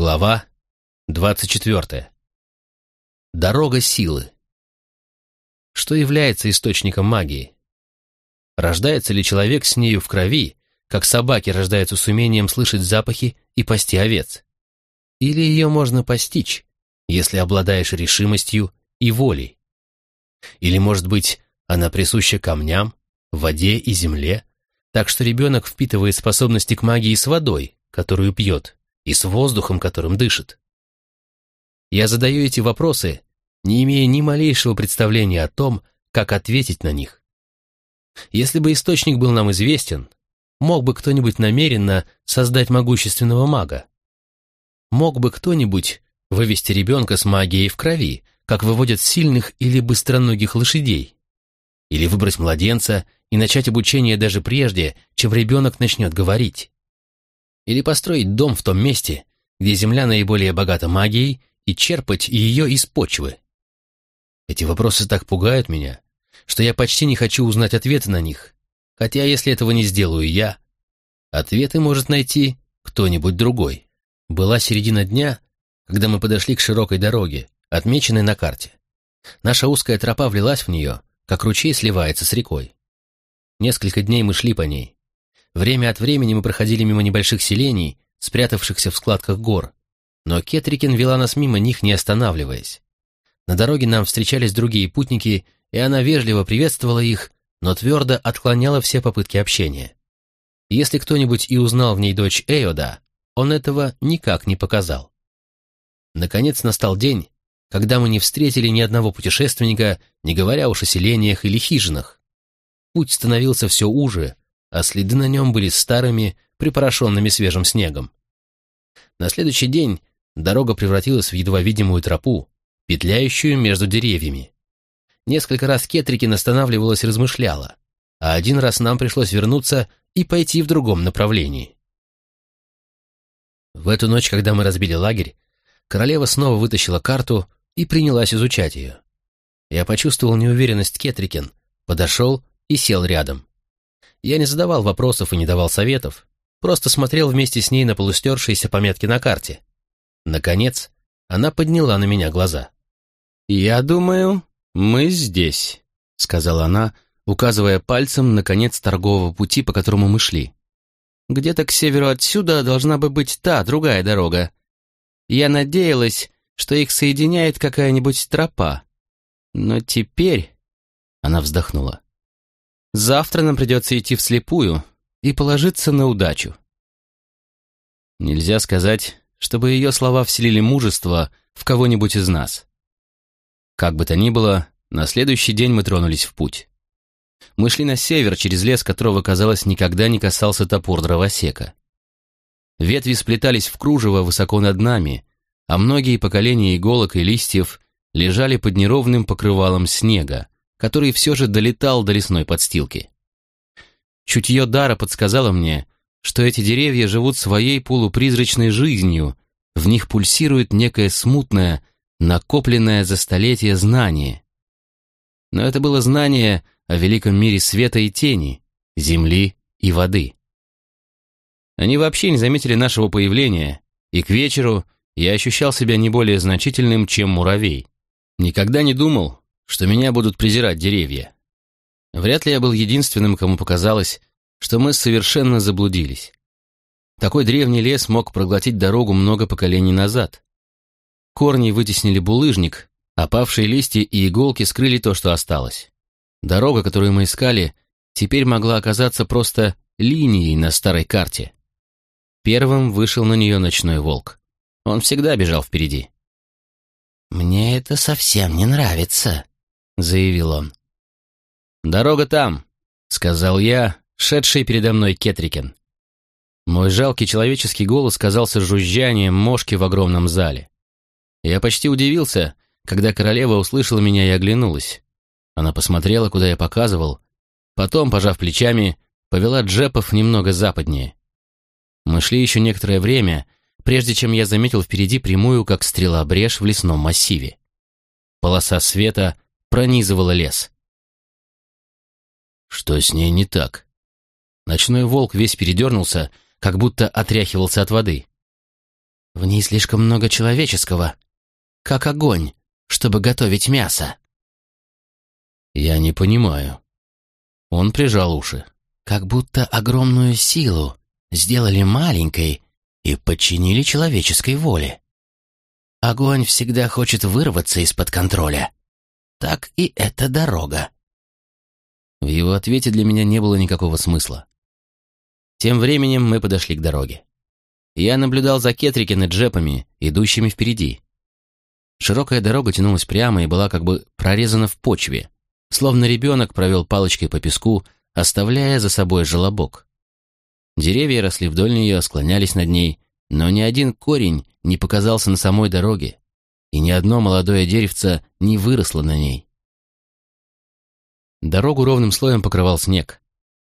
Глава 24. Дорога силы. Что является источником магии? Рождается ли человек с нею в крови, как собаки рождаются с умением слышать запахи и пасти овец? Или ее можно постичь, если обладаешь решимостью и волей? Или, может быть, она присуща камням, воде и земле, так что ребенок впитывает способности к магии с водой, которую пьет, и с воздухом, которым дышит. Я задаю эти вопросы, не имея ни малейшего представления о том, как ответить на них. Если бы источник был нам известен, мог бы кто-нибудь намеренно создать могущественного мага? Мог бы кто-нибудь вывести ребенка с магией в крови, как выводят сильных или быстроногих лошадей? Или выбрать младенца и начать обучение даже прежде, чем ребенок начнет говорить? Или построить дом в том месте, где земля наиболее богата магией, и черпать ее из почвы? Эти вопросы так пугают меня, что я почти не хочу узнать ответы на них, хотя если этого не сделаю я, ответы может найти кто-нибудь другой. Была середина дня, когда мы подошли к широкой дороге, отмеченной на карте. Наша узкая тропа влилась в нее, как ручей сливается с рекой. Несколько дней мы шли по ней, Время от времени мы проходили мимо небольших селений, спрятавшихся в складках гор, но Кетрикин вела нас мимо них, не останавливаясь. На дороге нам встречались другие путники, и она вежливо приветствовала их, но твердо отклоняла все попытки общения. Если кто-нибудь и узнал в ней дочь Эйода, он этого никак не показал. Наконец настал день, когда мы не встретили ни одного путешественника, не говоря уж о селениях или хижинах. Путь становился все уже, а следы на нем были старыми, припорошенными свежим снегом. На следующий день дорога превратилась в едва видимую тропу, петляющую между деревьями. Несколько раз Кетрикин останавливалась и размышляла, а один раз нам пришлось вернуться и пойти в другом направлении. В эту ночь, когда мы разбили лагерь, королева снова вытащила карту и принялась изучать ее. Я почувствовал неуверенность Кетрикин, подошел и сел рядом. Я не задавал вопросов и не давал советов, просто смотрел вместе с ней на полустершиеся пометки на карте. Наконец, она подняла на меня глаза. «Я думаю, мы здесь», — сказала она, указывая пальцем на конец торгового пути, по которому мы шли. «Где-то к северу отсюда должна бы быть та, другая дорога. Я надеялась, что их соединяет какая-нибудь тропа. Но теперь...» Она вздохнула. Завтра нам придется идти вслепую и положиться на удачу. Нельзя сказать, чтобы ее слова вселили мужество в кого-нибудь из нас. Как бы то ни было, на следующий день мы тронулись в путь. Мы шли на север, через лес которого, казалось, никогда не касался топор дровосека. Ветви сплетались в кружево высоко над нами, а многие поколения иголок и листьев лежали под неровным покрывалом снега, который все же долетал до лесной подстилки. Чутье дара подсказало мне, что эти деревья живут своей полупризрачной жизнью, в них пульсирует некое смутное, накопленное за столетия знание. Но это было знание о великом мире света и тени, земли и воды. Они вообще не заметили нашего появления, и к вечеру я ощущал себя не более значительным, чем муравей. Никогда не думал, что меня будут презирать деревья. Вряд ли я был единственным, кому показалось, что мы совершенно заблудились. Такой древний лес мог проглотить дорогу много поколений назад. Корни вытеснили булыжник, опавшие листья и иголки скрыли то, что осталось. Дорога, которую мы искали, теперь могла оказаться просто линией на старой карте. Первым вышел на нее ночной волк. Он всегда бежал впереди. «Мне это совсем не нравится», заявил он. «Дорога там», — сказал я, шедший передо мной Кетрикен. Мой жалкий человеческий голос казался жужжанием мошки в огромном зале. Я почти удивился, когда королева услышала меня и оглянулась. Она посмотрела, куда я показывал, потом, пожав плечами, повела джепов немного западнее. Мы шли еще некоторое время, прежде чем я заметил впереди прямую, как стрела брешь в лесном массиве. Полоса света пронизывала лес. Что с ней не так? Ночной волк весь передернулся, как будто отряхивался от воды. В ней слишком много человеческого, как огонь, чтобы готовить мясо. Я не понимаю. Он прижал уши. Как будто огромную силу сделали маленькой и подчинили человеческой воле. Огонь всегда хочет вырваться из-под контроля. Так и эта дорога. В его ответе для меня не было никакого смысла. Тем временем мы подошли к дороге. Я наблюдал за Кетрикин и Джепами, идущими впереди. Широкая дорога тянулась прямо и была как бы прорезана в почве, словно ребенок провел палочкой по песку, оставляя за собой желобок. Деревья росли вдоль нее, склонялись над ней, но ни один корень не показался на самой дороге, и ни одно молодое деревце не выросло на ней. Дорогу ровным слоем покрывал снег,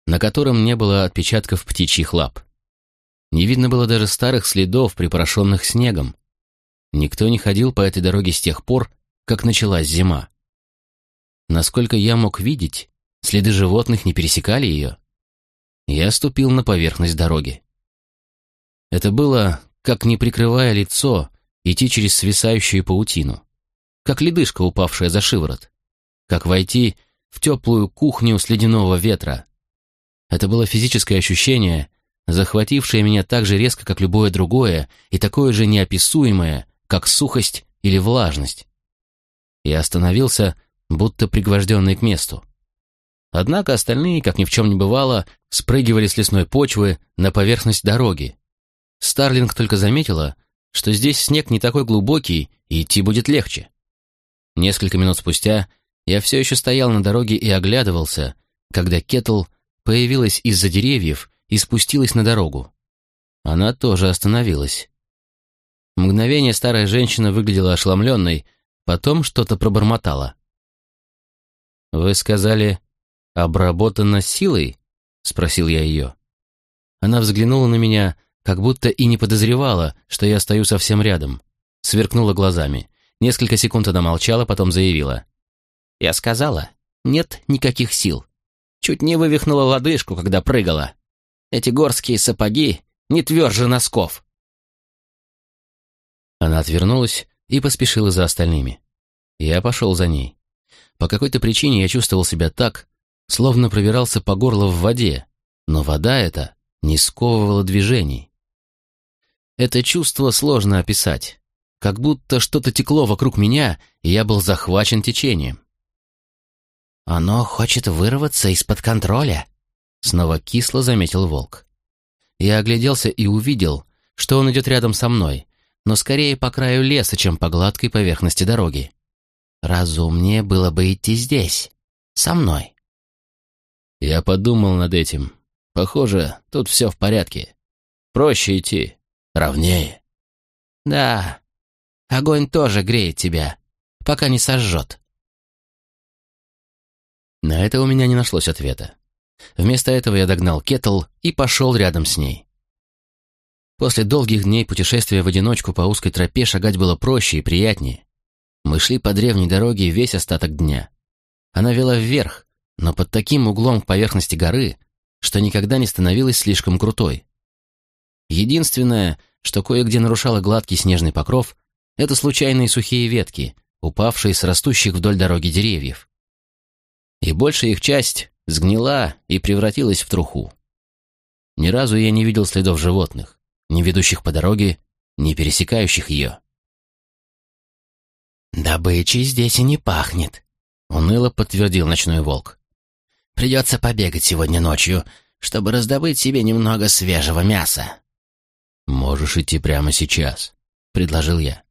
на котором не было отпечатков птичьих лап. Не видно было даже старых следов, припорошенных снегом. Никто не ходил по этой дороге с тех пор, как началась зима. Насколько я мог видеть, следы животных не пересекали ее. Я ступил на поверхность дороги. Это было, как не прикрывая лицо, идти через свисающую паутину, как ледышка, упавшая за шиворот, как войти в теплую кухню с ледяного ветра. Это было физическое ощущение, захватившее меня так же резко, как любое другое, и такое же неописуемое, как сухость или влажность. Я остановился, будто пригвожденный к месту. Однако остальные, как ни в чем не бывало, спрыгивали с лесной почвы на поверхность дороги. Старлинг только заметила, что здесь снег не такой глубокий, и идти будет легче. Несколько минут спустя я все еще стоял на дороге и оглядывался, когда Кетл появилась из-за деревьев и спустилась на дорогу. Она тоже остановилась. Мгновение старая женщина выглядела ошеломленной, потом что-то пробормотала. «Вы сказали, обработано силой?» — спросил я ее. Она взглянула на меня, как будто и не подозревала, что я стою совсем рядом. Сверкнула глазами. Несколько секунд она молчала, потом заявила. «Я сказала, нет никаких сил. Чуть не вывихнула лодыжку, когда прыгала. Эти горские сапоги не тверже носков. Она отвернулась и поспешила за остальными. Я пошел за ней. По какой-то причине я чувствовал себя так, словно пробирался по горло в воде, но вода эта не сковывала движений. Это чувство сложно описать, как будто что-то текло вокруг меня, и я был захвачен течением. «Оно хочет вырваться из-под контроля», Снова кисло заметил волк. Я огляделся и увидел, что он идет рядом со мной, но скорее по краю леса, чем по гладкой поверхности дороги. Разумнее было бы идти здесь, со мной. Я подумал над этим. Похоже, тут все в порядке. Проще идти, ровнее. Да, огонь тоже греет тебя, пока не сожжет. На это у меня не нашлось ответа. Вместо этого я догнал Кетл и пошел рядом с ней. После долгих дней путешествия в одиночку по узкой тропе шагать было проще и приятнее. Мы шли по древней дороге весь остаток дня. Она вела вверх, но под таким углом к поверхности горы, что никогда не становилась слишком крутой. Единственное, что кое-где нарушало гладкий снежный покров, это случайные сухие ветки, упавшие с растущих вдоль дороги деревьев. И большая их часть сгнила и превратилась в труху. Ни разу я не видел следов животных, ни ведущих по дороге, ни пересекающих ее. «Добычей здесь и не пахнет», — уныло подтвердил ночной волк. «Придется побегать сегодня ночью, чтобы раздобыть себе немного свежего мяса». «Можешь идти прямо сейчас», — предложил я.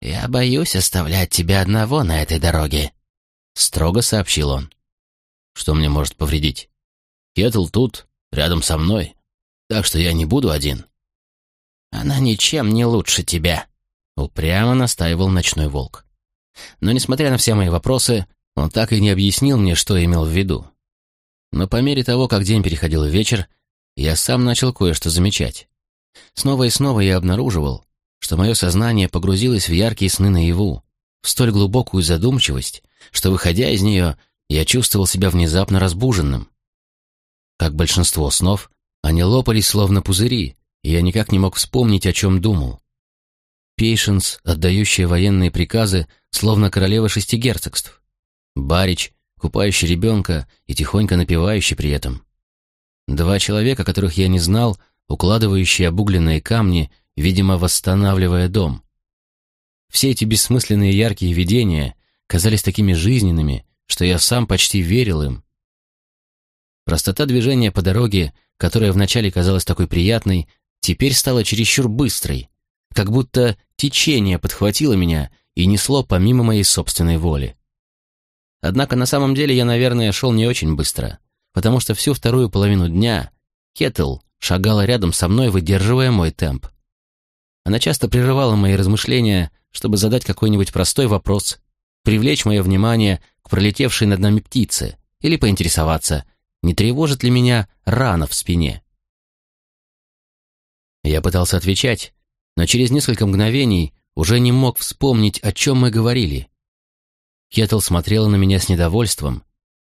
«Я боюсь оставлять тебя одного на этой дороге», — строго сообщил он. Что мне может повредить? Кетл тут, рядом со мной, так что я не буду один. Она ничем не лучше тебя, упрямо настаивал ночной волк. Но, несмотря на все мои вопросы, он так и не объяснил мне, что имел в виду. Но по мере того, как день переходил в вечер, я сам начал кое-что замечать. Снова и снова я обнаруживал, что мое сознание погрузилось в яркие сны наяву, в столь глубокую задумчивость, что, выходя из нее, я чувствовал себя внезапно разбуженным. Как большинство снов, они лопались словно пузыри, и я никак не мог вспомнить, о чем думал. Пейшенс, отдающая военные приказы, словно королева шести герцогств. Барич, купающий ребенка и тихонько напевающий при этом. Два человека, которых я не знал, укладывающие обугленные камни, видимо, восстанавливая дом. Все эти бессмысленные яркие видения казались такими жизненными, что я сам почти верил им. Простота движения по дороге, которая вначале казалась такой приятной, теперь стала чересчур быстрой, как будто течение подхватило меня и несло помимо моей собственной воли. Однако на самом деле я, наверное, шел не очень быстро, потому что всю вторую половину дня Кеттл шагала рядом со мной, выдерживая мой темп. Она часто прерывала мои размышления, чтобы задать какой-нибудь простой вопрос, привлечь мое внимание к пролетевшей над нами птице или поинтересоваться, не тревожит ли меня рана в спине. Я пытался отвечать, но через несколько мгновений уже не мог вспомнить, о чем мы говорили. Кетл смотрела на меня с недовольством,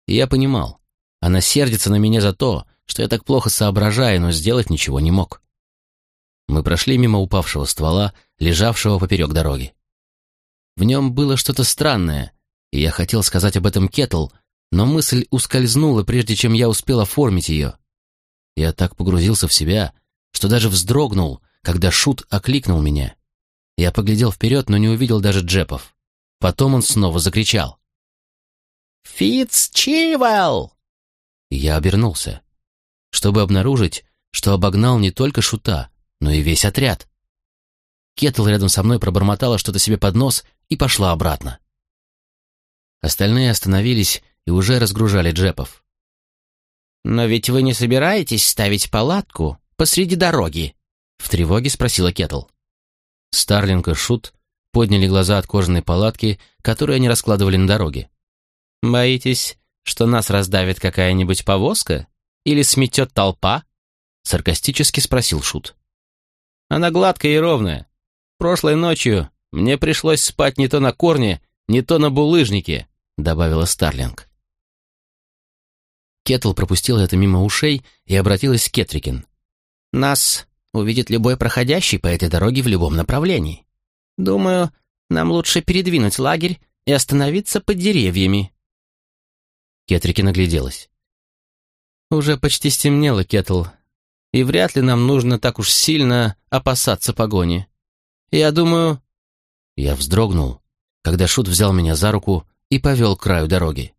и я понимал, она сердится на меня за то, что я так плохо соображаю, но сделать ничего не мог. Мы прошли мимо упавшего ствола, лежавшего поперек дороги. В нем было что-то странное, и я хотел сказать об этом Кетл, но мысль ускользнула, прежде чем я успел оформить ее. Я так погрузился в себя, что даже вздрогнул, когда Шут окликнул меня. Я поглядел вперед, но не увидел даже джепов. Потом он снова закричал. «Фитц Чивелл!» Я обернулся, чтобы обнаружить, что обогнал не только Шута, но и весь отряд. Кетл рядом со мной пробормотала что-то себе под нос и пошла обратно. Остальные остановились и уже разгружали джепов. «Но ведь вы не собираетесь ставить палатку посреди дороги?» — в тревоге спросила Кетл. Старлинг и Шут подняли глаза от кожаной палатки, которую они раскладывали на дороге. «Боитесь, что нас раздавит какая-нибудь повозка? Или сметет толпа?» — саркастически спросил Шут. «Она гладкая и ровная. Прошлой ночью мне пришлось спать не то на корне, не то на булыжнике», — добавила Старлинг. Кетл пропустила это мимо ушей и обратилась к Кетрикин. «Нас увидит любой проходящий по этой дороге в любом направлении. Думаю, нам лучше передвинуть лагерь и остановиться под деревьями». Кетрикин огляделась. «Уже почти стемнело, Кетл, и вряд ли нам нужно так уж сильно опасаться погони. Я думаю...» Я вздрогнул, когда Шут взял меня за руку и повел к краю дороги.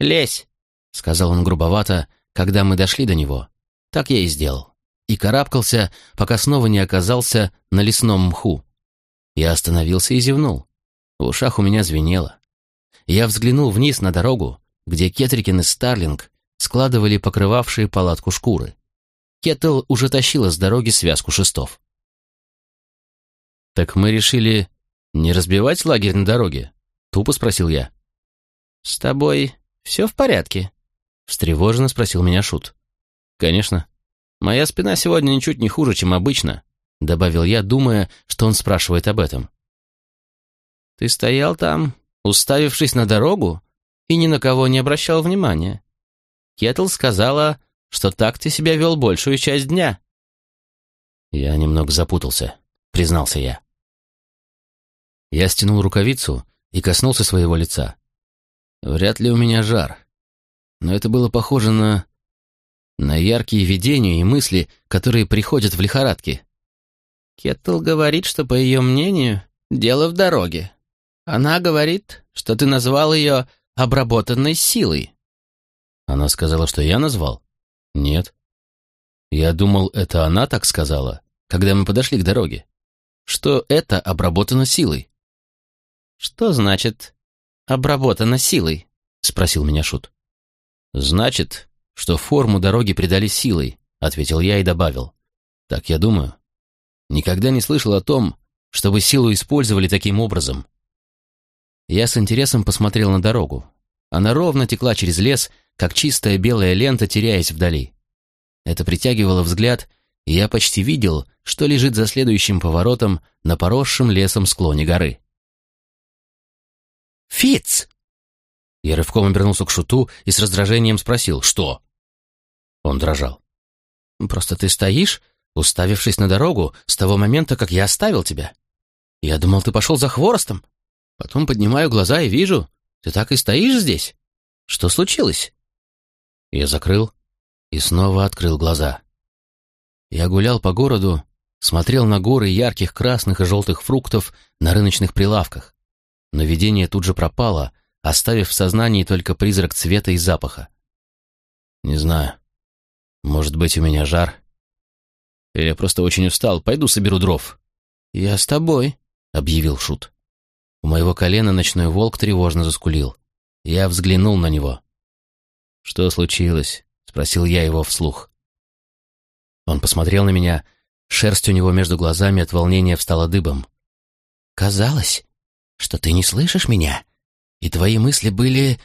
«Лезь!» — сказал он грубовато, когда мы дошли до него. Так я и сделал. И карабкался, пока снова не оказался на лесном мху. Я остановился и зевнул. В ушах у меня звенело. Я взглянул вниз на дорогу, где Кетрикин и Старлинг складывали покрывавшие палатку шкуры. Кетл уже тащила с дороги связку шестов. «Так мы решили не разбивать лагерь на дороге?» — тупо спросил я. «С тобой все в порядке?» — встревоженно спросил меня Шут. «Конечно. Моя спина сегодня ничуть не хуже, чем обычно», — добавил я, думая, что он спрашивает об этом. «Ты стоял там, уставившись на дорогу, и ни на кого не обращал внимания. Кетл сказала, что так ты себя вел большую часть дня». «Я немного запутался», — признался я. Я стянул рукавицу и коснулся своего лица. Вряд ли у меня жар. Но это было похоже на... на яркие видения и мысли, которые приходят в лихорадке. Кеттл говорит, что, по ее мнению, дело в дороге. Она говорит, что ты назвал ее обработанной силой. Она сказала, что я назвал? Нет. Я думал, это она так сказала, когда мы подошли к дороге. Что это обработано силой. «Что значит «обработано силой»?» — спросил меня Шут. «Значит, что форму дороги придали силой», — ответил я и добавил. «Так я думаю. Никогда не слышал о том, чтобы силу использовали таким образом». Я с интересом посмотрел на дорогу. Она ровно текла через лес, как чистая белая лента, теряясь вдали. Это притягивало взгляд, и я почти видел, что лежит за следующим поворотом на поросшем лесом склоне горы. Фиц! Я рывком обернулся к Шуту и с раздражением спросил, что? Он дрожал. «Просто ты стоишь, уставившись на дорогу, с того момента, как я оставил тебя. Я думал, ты пошел за хворостом. Потом поднимаю глаза и вижу, ты так и стоишь здесь. Что случилось?» Я закрыл и снова открыл глаза. Я гулял по городу, смотрел на горы ярких красных и желтых фруктов на рыночных прилавках. Но видение тут же пропало, оставив в сознании только призрак цвета и запаха. Не знаю. Может быть, у меня жар? Я просто очень устал, пойду соберу дров. «Я с тобой», — объявил Шут. У моего колена ночной волк тревожно заскулил. Я взглянул на него. «Что случилось?» — спросил я его вслух. Он посмотрел на меня, шерсть у него между глазами от волнения встала дыбом. «Казалось, что ты не слышишь меня, и твои мысли были...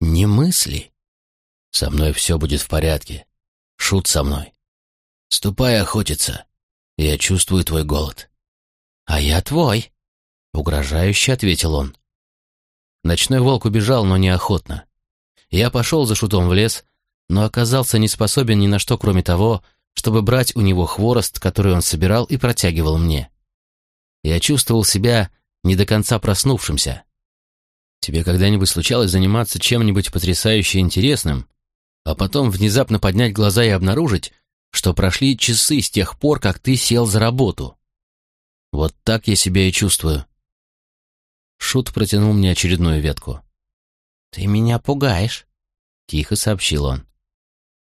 не мысли. Со мной все будет в порядке. Шут со мной. Ступай охотиться. Я чувствую твой голод. А я твой, — угрожающе ответил он. Ночной волк убежал, но неохотно. Я пошел за шутом в лес, но оказался не способен ни на что, кроме того, чтобы брать у него хворост, который он собирал и протягивал мне. Я чувствовал себя не до конца проснувшимся. Тебе когда-нибудь случалось заниматься чем-нибудь потрясающе интересным, а потом внезапно поднять глаза и обнаружить, что прошли часы с тех пор, как ты сел за работу? Вот так я себя и чувствую. Шут протянул мне очередную ветку. «Ты меня пугаешь», — тихо сообщил он.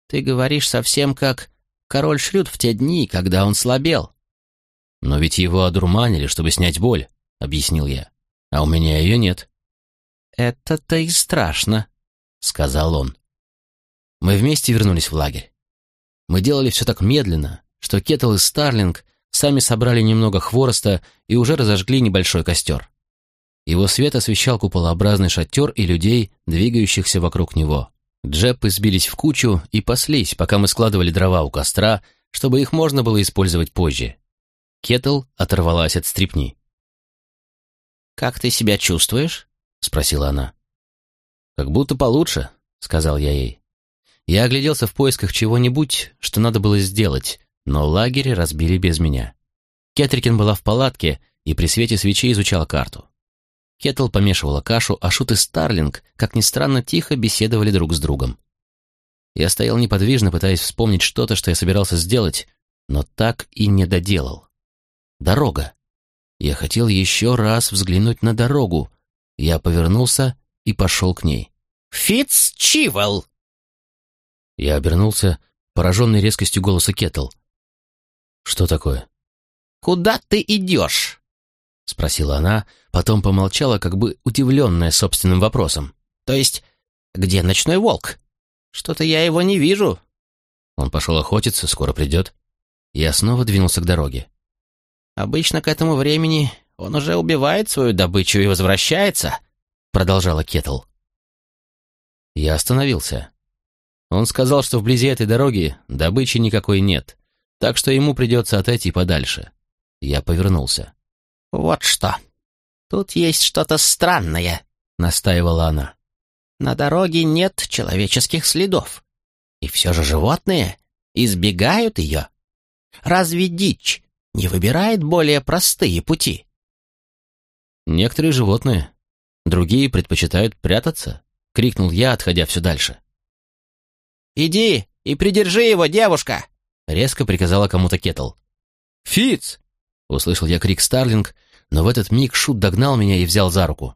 «Ты говоришь совсем как король Шрюд в те дни, когда он слабел». «Но ведь его одурманили, чтобы снять боль», — объяснил я. «А у меня ее нет». «Это-то и страшно», — сказал он. Мы вместе вернулись в лагерь. Мы делали все так медленно, что Кетл и Старлинг сами собрали немного хвороста и уже разожгли небольшой костер. Его свет освещал куполообразный шатер и людей, двигающихся вокруг него. Джеппы сбились в кучу и паслись, пока мы складывали дрова у костра, чтобы их можно было использовать позже. Кетл оторвалась от стрипни. «Как ты себя чувствуешь?» — спросила она. «Как будто получше», — сказал я ей. Я огляделся в поисках чего-нибудь, что надо было сделать, но лагерь разбили без меня. Кетрикин была в палатке и при свете свечей изучала карту. Кетл помешивала кашу, а Шут и Старлинг, как ни странно, тихо беседовали друг с другом. Я стоял неподвижно, пытаясь вспомнить что-то, что я собирался сделать, но так и не доделал. Дорога. Я хотел еще раз взглянуть на дорогу. Я повернулся и пошел к ней. «Фитц Чивол!» Я обернулся, пораженный резкостью голоса Кетл. «Что такое?» «Куда ты идешь?» — спросила она, потом помолчала, как бы удивленная собственным вопросом. «То есть, где ночной волк? Что-то я его не вижу». Он пошел охотиться, скоро придет. Я снова двинулся к дороге. «Обычно к этому времени он уже убивает свою добычу и возвращается», — продолжала Кетл. Я остановился. Он сказал, что вблизи этой дороги добычи никакой нет, так что ему придется отойти подальше. Я повернулся. «Вот что. Тут есть что-то странное», — настаивала она. «На дороге нет человеческих следов. И все же животные избегают ее. Разве дичь не выбирает более простые пути?» «Некоторые животные, другие предпочитают прятаться», — крикнул я, отходя все дальше. «Иди и придержи его, девушка!» — резко приказала кому-то Кетл. «Фиц!» — услышал я крик Старлинг, но в этот миг Шут догнал меня и взял за руку.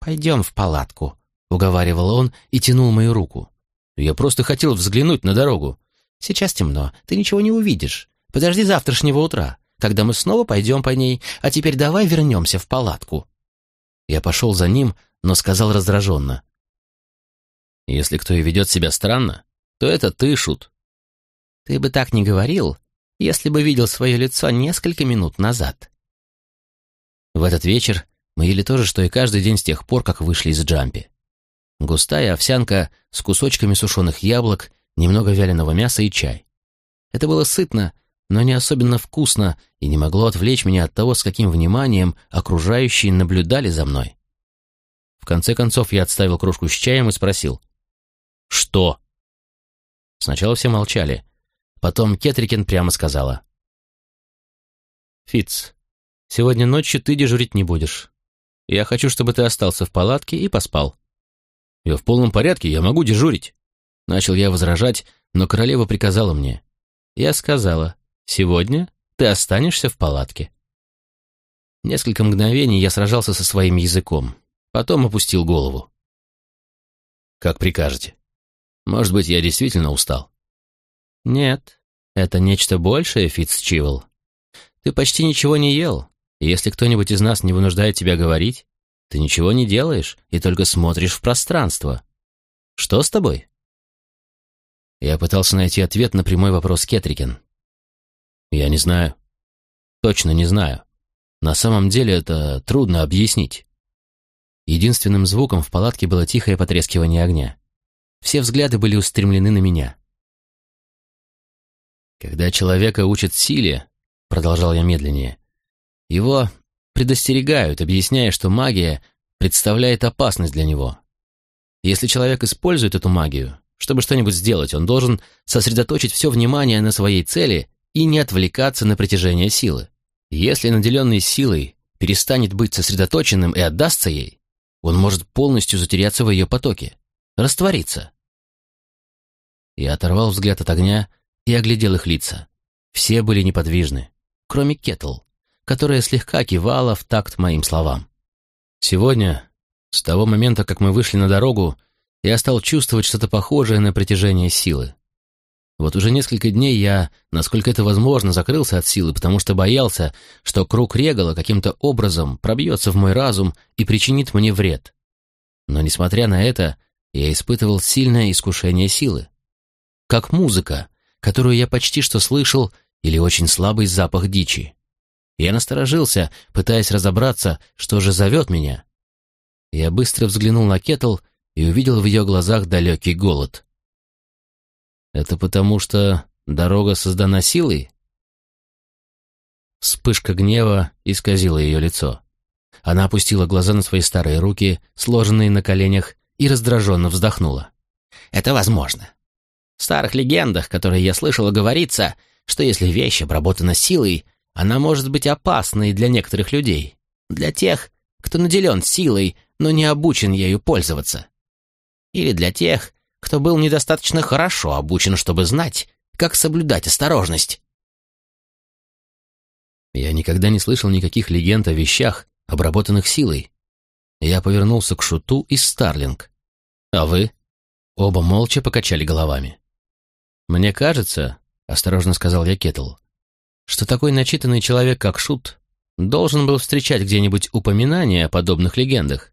«Пойдем в палатку», — уговаривал он и тянул мою руку. «Я просто хотел взглянуть на дорогу. Сейчас темно, ты ничего не увидишь. Подожди завтрашнего утра, когда мы снова пойдем по ней, а теперь давай вернемся в палатку». Я пошел за ним, но сказал раздраженно. «Если кто и ведет себя странно, то это ты, Шут». «Ты бы так не говорил, если бы видел свое лицо несколько минут назад», в этот вечер мы ели то же, что и каждый день с тех пор, как вышли из джампи. Густая овсянка с кусочками сушеных яблок, немного вяленого мяса и чай. Это было сытно, но не особенно вкусно и не могло отвлечь меня от того, с каким вниманием окружающие наблюдали за мной. В конце концов я отставил кружку с чаем и спросил. «Что?» Сначала все молчали. Потом Кетрикин прямо сказала. «Фитц, сегодня ночью ты дежурить не будешь. Я хочу, чтобы ты остался в палатке и поспал». «Я в полном порядке, я могу дежурить». Начал я возражать, но королева приказала мне. Я сказала, «Сегодня ты останешься в палатке». Несколько мгновений я сражался со своим языком, потом опустил голову. «Как прикажете. Может быть, я действительно устал?» «Нет, это нечто большее, Фитцчивл. Ты почти ничего не ел, и если кто-нибудь из нас не вынуждает тебя говорить, ты ничего не делаешь и только смотришь в пространство. Что с тобой?» Я пытался найти ответ на прямой вопрос Кетрикен. «Я не знаю. Точно не знаю. На самом деле это трудно объяснить». Единственным звуком в палатке было тихое потрескивание огня. Все взгляды были устремлены на меня. Когда человека учат силе, продолжал я медленнее, его предостерегают, объясняя, что магия представляет опасность для него. Если человек использует эту магию, чтобы что-нибудь сделать, он должен сосредоточить все внимание на своей цели и не отвлекаться на притяжение силы. Если наделенный силой перестанет быть сосредоточенным и отдастся ей, он может полностью затеряться в ее потоке, раствориться. Я оторвал взгляд от огня и оглядел их лица. Все были неподвижны, кроме Кетл, которая слегка кивала в такт моим словам. Сегодня, с того момента, как мы вышли на дорогу, я стал чувствовать что-то похожее на притяжение силы. Вот уже несколько дней я, насколько это возможно, закрылся от силы, потому что боялся, что круг Регала каким-то образом пробьется в мой разум и причинит мне вред. Но, несмотря на это, я испытывал сильное искушение силы. Как музыка, которую я почти что слышал, или очень слабый запах дичи. Я насторожился, пытаясь разобраться, что же зовет меня. Я быстро взглянул на Кетл и увидел в ее глазах далекий голод. «Это потому, что дорога создана силой?» Вспышка гнева исказила ее лицо. Она опустила глаза на свои старые руки, сложенные на коленях, и раздраженно вздохнула. «Это возможно. В старых легендах, которые я слышала, говорится, что если вещь обработана силой, она может быть опасной для некоторых людей, для тех, кто наделен силой, но не обучен ею пользоваться. Или для тех, кто был недостаточно хорошо обучен, чтобы знать, как соблюдать осторожность. Я никогда не слышал никаких легенд о вещах, обработанных силой. Я повернулся к Шуту и Старлинг. А вы? Оба молча покачали головами. «Мне кажется, — осторожно сказал я Кетл, — что такой начитанный человек, как Шут, должен был встречать где-нибудь упоминания о подобных легендах.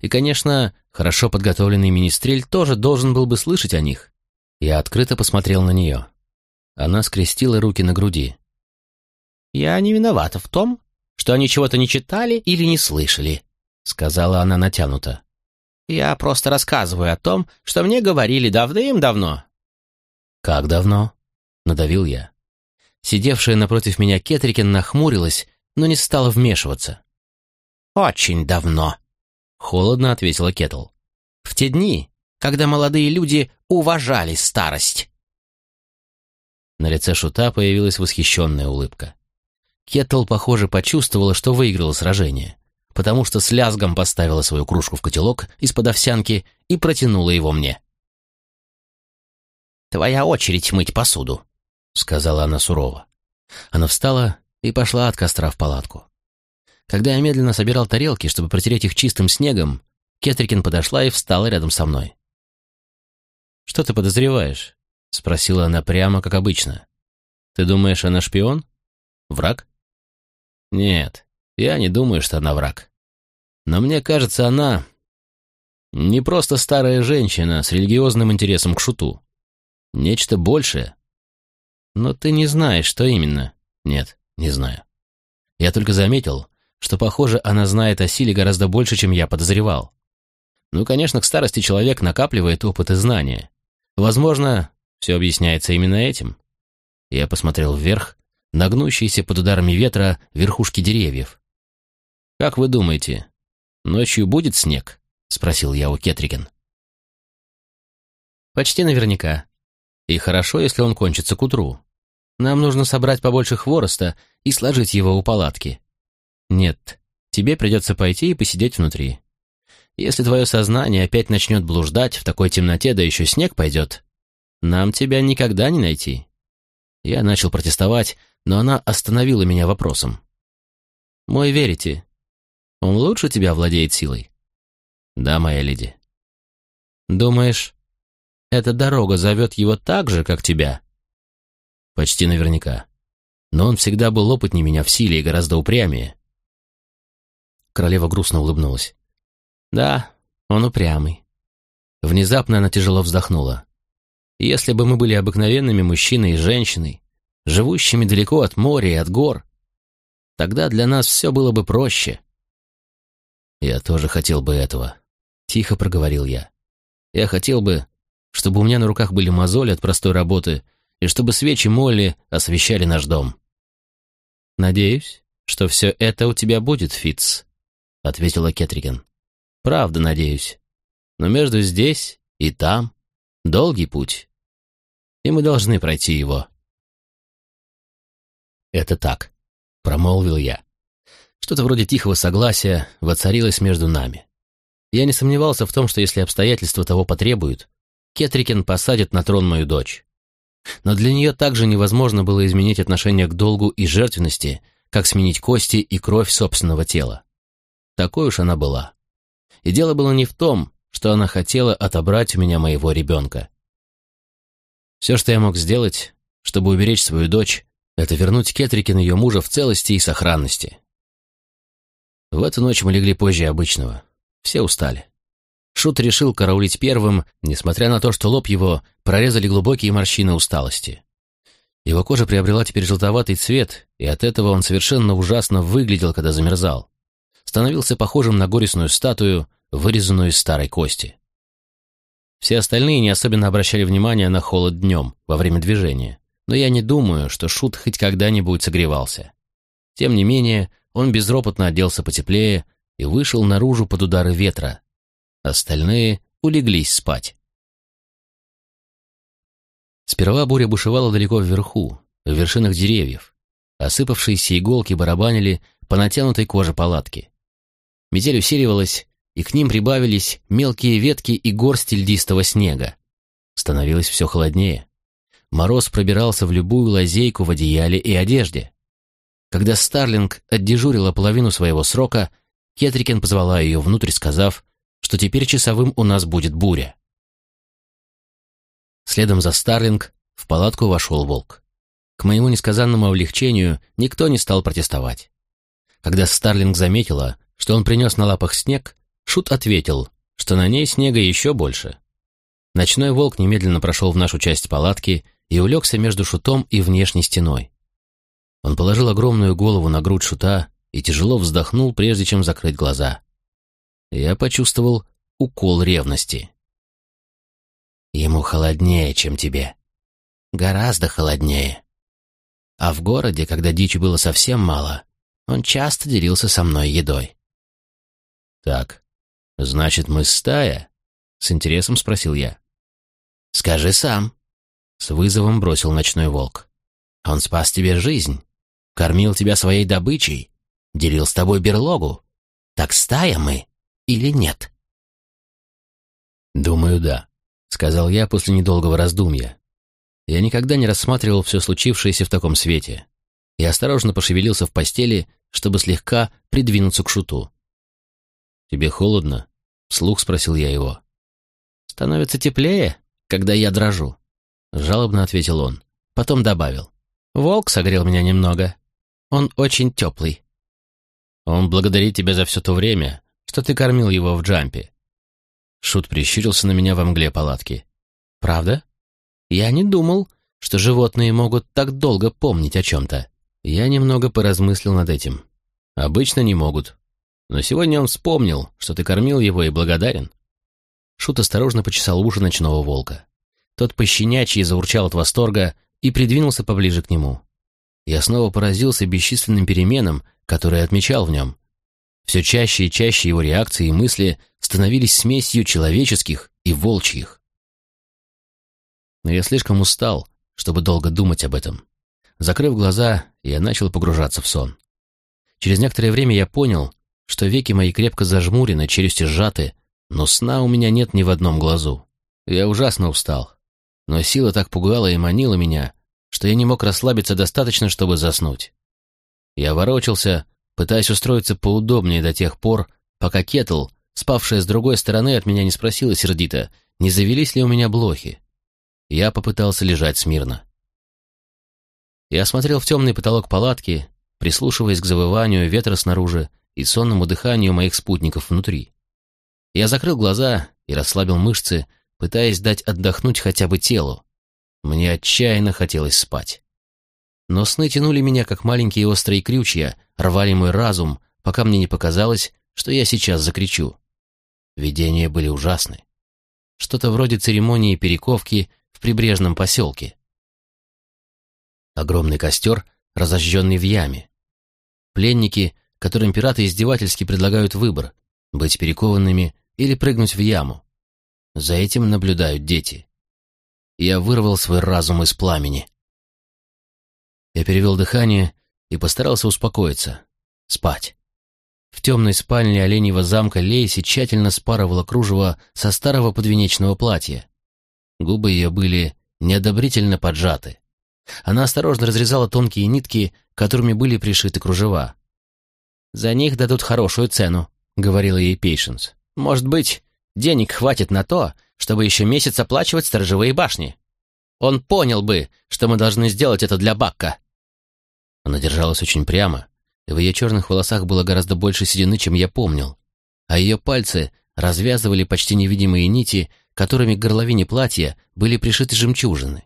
И, конечно, хорошо подготовленный министрель тоже должен был бы слышать о них. Я открыто посмотрел на нее. Она скрестила руки на груди. «Я не виновата в том, что они чего-то не читали или не слышали», — сказала она натянуто. «Я просто рассказываю о том, что мне говорили давным-давно, «Как давно?» — надавил я. Сидевшая напротив меня Кетрикин нахмурилась, но не стала вмешиваться. «Очень давно», — холодно ответила Кетл. «В те дни, когда молодые люди уважали старость». На лице Шута появилась восхищенная улыбка. Кетл, похоже, почувствовала, что выиграла сражение, потому что с лязгом поставила свою кружку в котелок из-под овсянки и протянула его мне. «Твоя очередь мыть посуду», — сказала она сурово. Она встала и пошла от костра в палатку. Когда я медленно собирал тарелки, чтобы протереть их чистым снегом, Кетрикин подошла и встала рядом со мной. «Что ты подозреваешь?» — спросила она прямо, как обычно. «Ты думаешь, она шпион? Враг?» «Нет, я не думаю, что она враг. Но мне кажется, она не просто старая женщина с религиозным интересом к шуту. Нечто большее. Но ты не знаешь, что именно. Нет, не знаю. Я только заметил, что, похоже, она знает о силе гораздо больше, чем я подозревал. Ну, конечно, к старости человек накапливает опыт и знания. Возможно, все объясняется именно этим. Я посмотрел вверх, на гнущиеся под ударами ветра верхушки деревьев. «Как вы думаете, ночью будет снег?» — спросил я у Кетрикен. «Почти наверняка. И хорошо, если он кончится к утру. Нам нужно собрать побольше хвороста и сложить его у палатки. Нет, тебе придется пойти и посидеть внутри. Если твое сознание опять начнет блуждать в такой темноте, да еще снег пойдет, нам тебя никогда не найти. Я начал протестовать, но она остановила меня вопросом. «Мой верите? Он лучше тебя владеет силой?» «Да, моя леди». «Думаешь, эта дорога зовет его так же, как тебя?» «Почти наверняка. Но он всегда был опытнее меня в силе и гораздо упрямее». Королева грустно улыбнулась. «Да, он упрямый». Внезапно она тяжело вздохнула. «Если бы мы были обыкновенными мужчиной и женщиной, живущими далеко от моря и от гор, тогда для нас все было бы проще». «Я тоже хотел бы этого», — тихо проговорил я. «Я хотел бы, чтобы у меня на руках были мозоли от простой работы и чтобы свечи Молли освещали наш дом». «Надеюсь, что все это у тебя будет, Фитц», — ответила Кетриген. Правда, надеюсь. Но между здесь и там долгий путь. И мы должны пройти его. Это так, промолвил я. Что-то вроде тихого согласия воцарилось между нами. Я не сомневался в том, что если обстоятельства того потребуют, Кетрикен посадит на трон мою дочь. Но для нее также невозможно было изменить отношение к долгу и жертвенности, как сменить кости и кровь собственного тела. Такой уж она была. И дело было не в том, что она хотела отобрать у меня моего ребенка. Все, что я мог сделать, чтобы уберечь свою дочь, это вернуть Кетрикин ее мужа в целости и сохранности. В эту ночь мы легли позже обычного. Все устали. Шут решил караулить первым, несмотря на то, что лоб его прорезали глубокие морщины усталости. Его кожа приобрела теперь желтоватый цвет, и от этого он совершенно ужасно выглядел, когда замерзал становился похожим на горестную статую, вырезанную из старой кости. Все остальные не особенно обращали внимание на холод днем, во время движения, но я не думаю, что Шут хоть когда-нибудь согревался. Тем не менее, он безропотно оделся потеплее и вышел наружу под удары ветра. Остальные улеглись спать. Сперва буря бушевала далеко вверху, в вершинах деревьев. Осыпавшиеся иголки барабанили по натянутой коже палатки. Метель усиливалась, и к ним прибавились мелкие ветки и горсти льдистого снега. Становилось все холоднее. Мороз пробирался в любую лазейку в одеяле и одежде. Когда Старлинг отдежурила половину своего срока, Кетрикен позвала ее внутрь, сказав, что теперь часовым у нас будет буря. Следом за Старлинг в палатку вошел волк. К моему несказанному облегчению никто не стал протестовать. Когда Старлинг заметила, что он принес на лапах снег, Шут ответил, что на ней снега еще больше. Ночной волк немедленно прошел в нашу часть палатки и улегся между Шутом и внешней стеной. Он положил огромную голову на грудь Шута и тяжело вздохнул, прежде чем закрыть глаза. Я почувствовал укол ревности. Ему холоднее, чем тебе. Гораздо холоднее. А в городе, когда дичи было совсем мало, он часто делился со мной едой. «Так, значит, мы стая?» — с интересом спросил я. «Скажи сам», — с вызовом бросил ночной волк. «Он спас тебе жизнь, кормил тебя своей добычей, делил с тобой берлогу. Так стая мы или нет?» «Думаю, да», — сказал я после недолгого раздумья. Я никогда не рассматривал все случившееся в таком свете. Я осторожно пошевелился в постели, чтобы слегка придвинуться к шуту. «Тебе холодно?» — вслух спросил я его. «Становится теплее, когда я дрожу», — жалобно ответил он. Потом добавил. «Волк согрел меня немного. Он очень теплый». «Он благодарит тебя за все то время, что ты кормил его в джампе». Шут прищурился на меня во мгле палатки. «Правда? Я не думал, что животные могут так долго помнить о чем-то». Я немного поразмыслил над этим. «Обычно не могут», но сегодня он вспомнил, что ты кормил его и благодарен. Шут осторожно почесал уши ночного волка. Тот пощенячьи заурчал от восторга и придвинулся поближе к нему. Я снова поразился бесчисленным переменам, которые отмечал в нем. Все чаще и чаще его реакции и мысли становились смесью человеческих и волчьих. Но я слишком устал, чтобы долго думать об этом. Закрыв глаза, я начал погружаться в сон. Через некоторое время я понял, что веки мои крепко зажмурены, челюсти сжаты, но сна у меня нет ни в одном глазу. Я ужасно устал. Но сила так пугала и манила меня, что я не мог расслабиться достаточно, чтобы заснуть. Я ворочался, пытаясь устроиться поудобнее до тех пор, пока Кетл, спавшая с другой стороны, от меня не спросила сердито, не завелись ли у меня блохи. Я попытался лежать смирно. Я смотрел в темный потолок палатки, прислушиваясь к завыванию ветра снаружи и сонному дыханию моих спутников внутри. Я закрыл глаза и расслабил мышцы, пытаясь дать отдохнуть хотя бы телу. Мне отчаянно хотелось спать. Но сны тянули меня, как маленькие острые крючья, рвали мой разум, пока мне не показалось, что я сейчас закричу. Видения были ужасны. Что-то вроде церемонии перековки в прибрежном поселке. Огромный костер, разожженный в яме. Пленники, которым пираты издевательски предлагают выбор — быть перекованными или прыгнуть в яму. За этим наблюдают дети. Я вырвал свой разум из пламени. Я перевел дыхание и постарался успокоиться. Спать. В темной спальне оленьего замка Лейси тщательно спарывала кружево со старого подвенечного платья. Губы ее были неодобрительно поджаты. Она осторожно разрезала тонкие нитки, которыми были пришиты кружева. «За них дадут хорошую цену», — говорила ей Пейшенс. «Может быть, денег хватит на то, чтобы еще месяц оплачивать сторожевые башни. Он понял бы, что мы должны сделать это для Бакка». Она держалась очень прямо, и в ее черных волосах было гораздо больше седины, чем я помнил, а ее пальцы развязывали почти невидимые нити, которыми к горловине платья были пришиты жемчужины.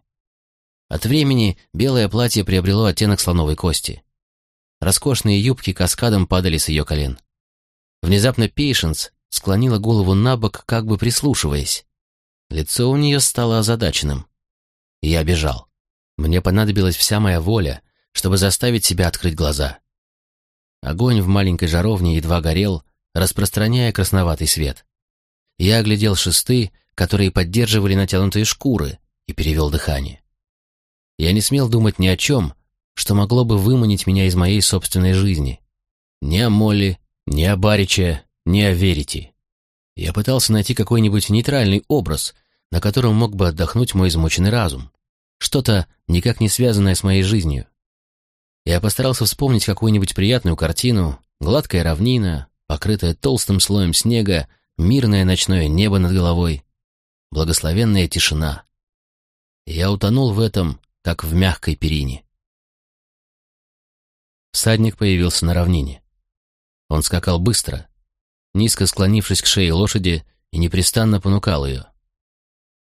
От времени белое платье приобрело оттенок слоновой кости. Роскошные юбки каскадом падали с ее колен. Внезапно Пейшенс склонила голову на бок, как бы прислушиваясь. Лицо у нее стало озадаченным. Я бежал. Мне понадобилась вся моя воля, чтобы заставить себя открыть глаза. Огонь в маленькой жаровне едва горел, распространяя красноватый свет. Я оглядел шесты, которые поддерживали натянутые шкуры, и перевел дыхание. Я не смел думать ни о чем, что могло бы выманить меня из моей собственной жизни. Ни о Молли, ни о Бариче, ни о Верите. Я пытался найти какой-нибудь нейтральный образ, на котором мог бы отдохнуть мой измученный разум. Что-то, никак не связанное с моей жизнью. Я постарался вспомнить какую-нибудь приятную картину, гладкая равнина, покрытая толстым слоем снега, мирное ночное небо над головой, благословенная тишина. Я утонул в этом, как в мягкой перине. Всадник появился на равнине. Он скакал быстро, низко склонившись к шее лошади и непрестанно понукал ее.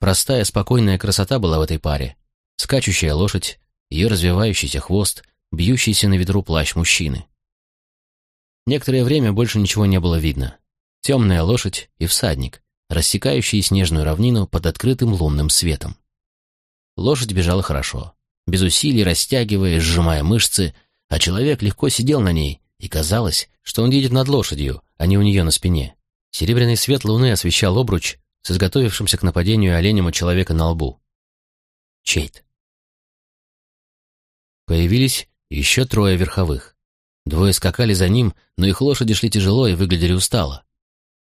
Простая, спокойная красота была в этой паре. Скачущая лошадь, ее развивающийся хвост, бьющийся на ветру плащ мужчины. Некоторое время больше ничего не было видно. Темная лошадь и всадник, рассекающие снежную равнину под открытым лунным светом. Лошадь бежала хорошо, без усилий растягивая, сжимая мышцы, а человек легко сидел на ней, и казалось, что он едет над лошадью, а не у нее на спине. Серебряный свет луны освещал обруч с изготовившимся к нападению оленем у человека на лбу. Чейт. Появились еще трое верховых. Двое скакали за ним, но их лошади шли тяжело и выглядели устало.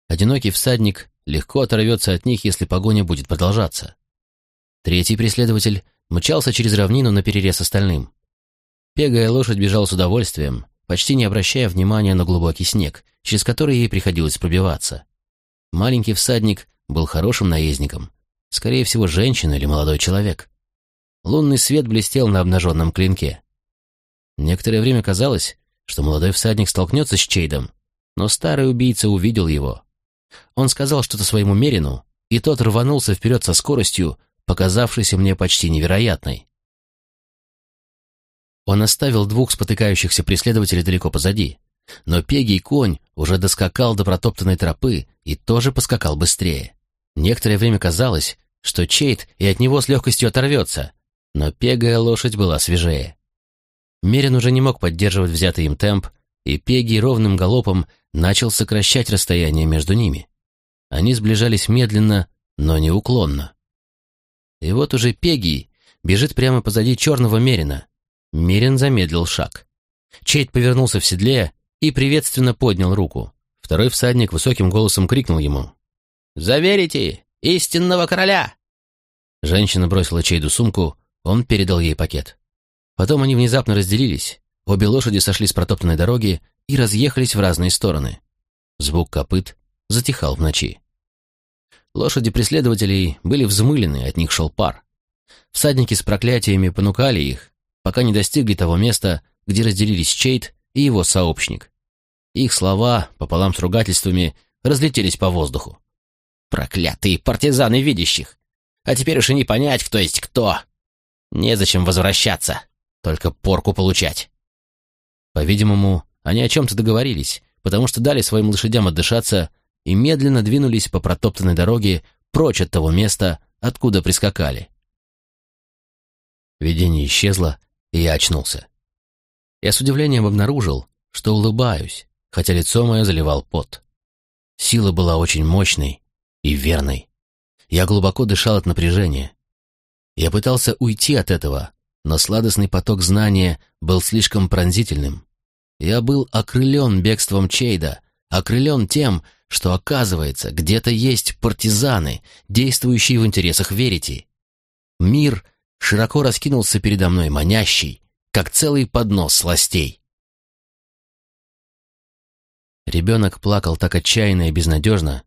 Одинокий всадник легко оторвется от них, если погоня будет продолжаться. Третий преследователь мчался через равнину на перерез остальным. Пегая лошадь бежала с удовольствием, почти не обращая внимания на глубокий снег, через который ей приходилось пробиваться. Маленький всадник был хорошим наездником, скорее всего, женщина или молодой человек. Лунный свет блестел на обнаженном клинке. Некоторое время казалось, что молодой всадник столкнется с Чейдом, но старый убийца увидел его. Он сказал что-то своему Мерину, и тот рванулся вперед со скоростью, показавшейся мне почти невероятной. Он оставил двух спотыкающихся преследователей далеко позади, но пегий конь уже доскакал до протоптанной тропы и тоже поскакал быстрее. Некоторое время казалось, что Чейд и от него с легкостью оторвется, но пегая лошадь была свежее. Мерин уже не мог поддерживать взятый им темп, и Пегий ровным галопом начал сокращать расстояние между ними. Они сближались медленно, но неуклонно. И вот уже Пегий бежит прямо позади черного Мерина. Мерин замедлил шаг. Чейд повернулся в седле и приветственно поднял руку. Второй всадник высоким голосом крикнул ему. «Заверите истинного короля!» Женщина бросила Чейду сумку, он передал ей пакет. Потом они внезапно разделились, обе лошади сошли с протоптанной дороги и разъехались в разные стороны. Звук копыт затихал в ночи. Лошади преследователей были взмылены, от них шел пар. Всадники с проклятиями понукали их, пока не достигли того места, где разделились Чейд и его сообщник. Их слова, пополам с ругательствами, разлетелись по воздуху. «Проклятые партизаны видящих! А теперь уж и не понять, кто есть кто! Незачем возвращаться, только порку получать!» По-видимому, они о чем-то договорились, потому что дали своим лошадям отдышаться и медленно двинулись по протоптанной дороге прочь от того места, откуда прискакали. Видение исчезло, и я очнулся. Я с удивлением обнаружил, что улыбаюсь, хотя лицо мое заливал пот. Сила была очень мощной и верной. Я глубоко дышал от напряжения. Я пытался уйти от этого, но сладостный поток знания был слишком пронзительным. Я был окрылен бегством Чейда, окрылен тем, что, оказывается, где-то есть партизаны, действующие в интересах Верити. Мир широко раскинулся передо мной манящий, как целый поднос сластей. Ребенок плакал так отчаянно и безнадежно,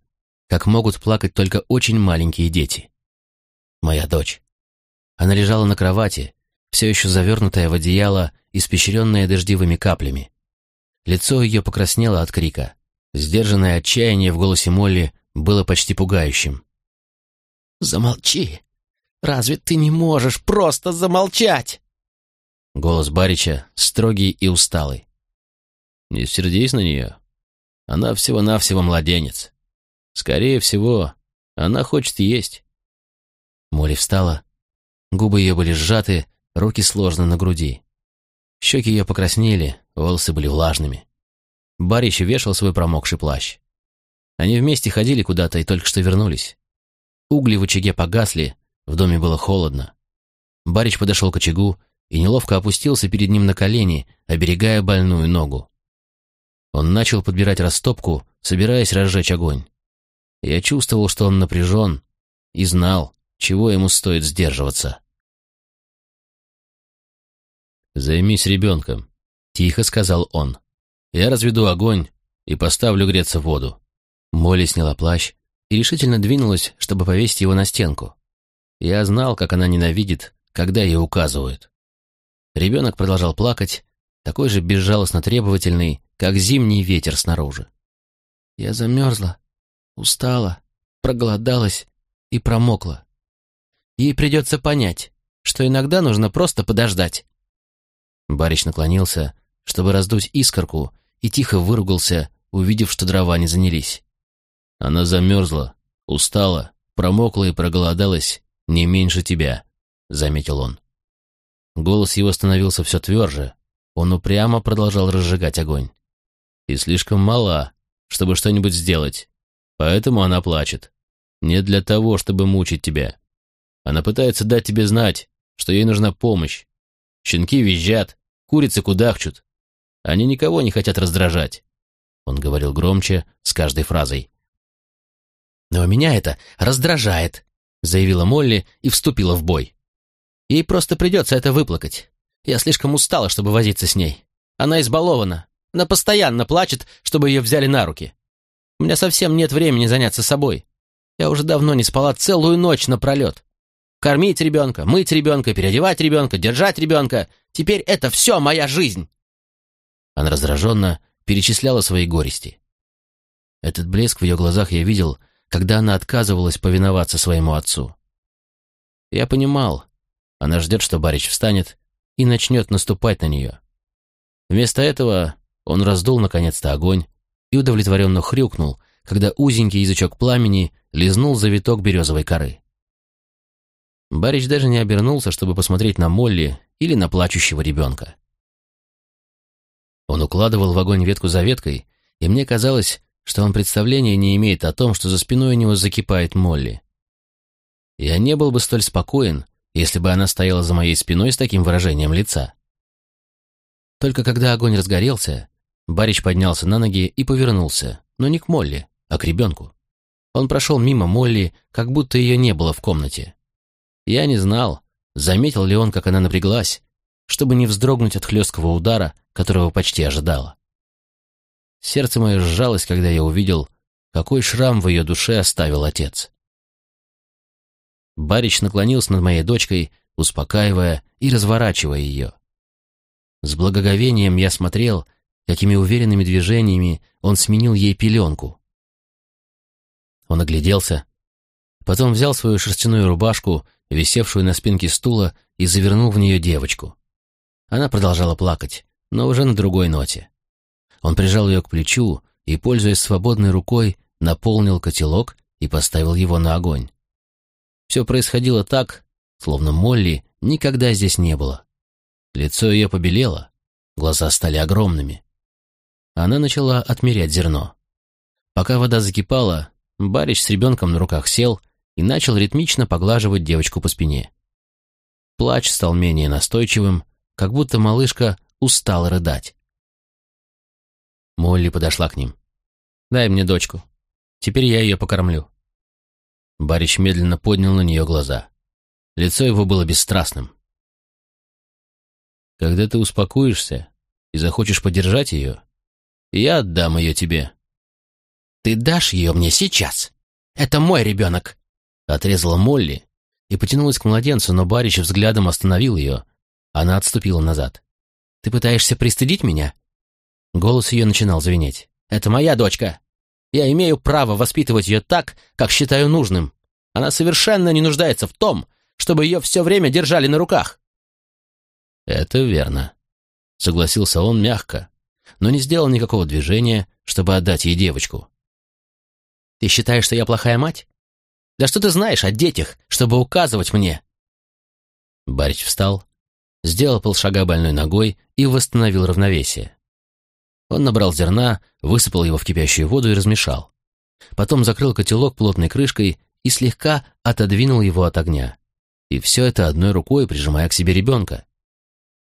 как могут плакать только очень маленькие дети. Моя дочь. Она лежала на кровати, все еще завернутая в одеяло, испещренное дождевыми каплями. Лицо ее покраснело от крика. Сдержанное отчаяние в голосе Молли было почти пугающим. «Замолчи! Разве ты не можешь просто замолчать?» Голос Барича строгий и усталый. «Не сердись на нее. Она всего-навсего младенец. Скорее всего, она хочет есть». Молли встала. Губы ее были сжаты, руки сложены на груди. Щеки ее покраснели, волосы были влажными. Барич вешал свой промокший плащ. Они вместе ходили куда-то и только что вернулись. Угли в очаге погасли, в доме было холодно. Барич подошел к очагу и неловко опустился перед ним на колени, оберегая больную ногу. Он начал подбирать растопку, собираясь разжечь огонь. Я чувствовал, что он напряжен, и знал, чего ему стоит сдерживаться. «Займись ребенком», — тихо сказал он. Я разведу огонь и поставлю греться воду». Молли сняла плащ и решительно двинулась, чтобы повесить его на стенку. Я знал, как она ненавидит, когда ей указывают. Ребенок продолжал плакать, такой же безжалостно требовательный, как зимний ветер снаружи. Я замерзла, устала, проголодалась и промокла. Ей придется понять, что иногда нужно просто подождать. Барич наклонился, чтобы раздуть искорку, и тихо выругался, увидев, что дрова не занялись. Она замерзла, устала, промокла и проголодалась не меньше тебя, — заметил он. Голос его становился все тверже, он упрямо продолжал разжигать огонь. И слишком мала, чтобы что-нибудь сделать, поэтому она плачет. Не для того, чтобы мучить тебя. Она пытается дать тебе знать, что ей нужна помощь. Щенки визжат, курицы кудахчут, они никого не хотят раздражать. Он говорил громче с каждой фразой. «Но меня это раздражает», — заявила Молли и вступила в бой. «Ей просто придется это выплакать. Я слишком устала, чтобы возиться с ней. Она избалована. Она постоянно плачет, чтобы ее взяли на руки. У меня совсем нет времени заняться собой. Я уже давно не спала целую ночь напролет. Кормить ребенка, мыть ребенка, переодевать ребенка, держать ребенка. Теперь это все моя жизнь. Она раздраженно перечисляла свои горести. Этот блеск в ее глазах я видел, когда она отказывалась повиноваться своему отцу. Я понимал, она ждет, что Барич встанет и начнет наступать на нее. Вместо этого он раздул наконец-то огонь и удовлетворенно хрюкнул, когда узенький язычок пламени лизнул завиток березовой коры. Барич даже не обернулся, чтобы посмотреть на Молли или на плачущего ребенка. Он укладывал в огонь ветку за веткой, и мне казалось, что он представления не имеет о том, что за спиной у него закипает Молли. Я не был бы столь спокоен, если бы она стояла за моей спиной с таким выражением лица. Только когда огонь разгорелся, Барич поднялся на ноги и повернулся, но не к Молли, а к ребенку. Он прошел мимо Молли, как будто ее не было в комнате. Я не знал, заметил ли он, как она напряглась, чтобы не вздрогнуть от хлесткого удара, которого почти ожидала. Сердце мое сжалось, когда я увидел, какой шрам в ее душе оставил отец. Барич наклонился над моей дочкой, успокаивая и разворачивая ее. С благоговением я смотрел, какими уверенными движениями он сменил ей пеленку. Он огляделся, потом взял свою шерстяную рубашку, висевшую на спинке стула, и завернул в нее девочку. Она продолжала плакать, но уже на другой ноте. Он прижал ее к плечу и, пользуясь свободной рукой, наполнил котелок и поставил его на огонь. Все происходило так, словно Молли никогда здесь не было. Лицо ее побелело, глаза стали огромными. Она начала отмерять зерно. Пока вода закипала, Барич с ребенком на руках сел и начал ритмично поглаживать девочку по спине. Плач стал менее настойчивым, как будто малышка устала рыдать. Молли подошла к ним. «Дай мне дочку. Теперь я ее покормлю». Барич медленно поднял на нее глаза. Лицо его было бесстрастным. «Когда ты успокоишься и захочешь подержать ее, я отдам ее тебе». «Ты дашь ее мне сейчас? Это мой ребенок!» Отрезала Молли и потянулась к младенцу, но Барич взглядом остановил ее. Она отступила назад. «Ты пытаешься пристыдить меня?» Голос ее начинал звенеть. «Это моя дочка. Я имею право воспитывать ее так, как считаю нужным. Она совершенно не нуждается в том, чтобы ее все время держали на руках». «Это верно», — согласился он мягко, но не сделал никакого движения, чтобы отдать ей девочку. «Ты считаешь, что я плохая мать? Да что ты знаешь о детях, чтобы указывать мне?» Барич встал, сделал полшага больной ногой и восстановил равновесие. Он набрал зерна, высыпал его в кипящую воду и размешал. Потом закрыл котелок плотной крышкой и слегка отодвинул его от огня. И все это одной рукой прижимая к себе ребенка.